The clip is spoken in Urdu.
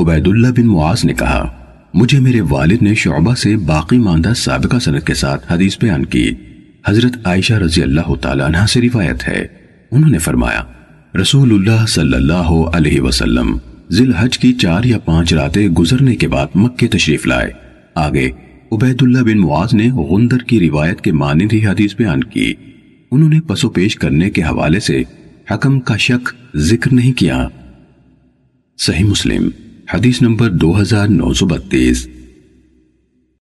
عبید اللہ بن معاذ نے کہا، مجھے میرے والد نے شعبہ سے باقی ماندہ سابقہ سنت کے ساتھ حدیث بیان کی۔ حضرت عائشہ رضی اللہ تعالیٰ عنہ سے روایت ہے۔ انہوں نے فرمایا رسول اللہ صلی اللہ علیہ وسلم ذل حج کی چار یا پانچ راتیں گزرنے کے بعد مکہ تشریف لائے۔ آگے عبید اللہ بن معاذ نے غندر کی روایت کے مانند ہی حدیث بیان کی۔ انہوں نے پسو پیش کرنے کے حوالے سے حکم کا شک ذکر نہیں کیا۔ صحیح مسلم۔ حدیث نمبر دو ہزار نو سو بتیس۔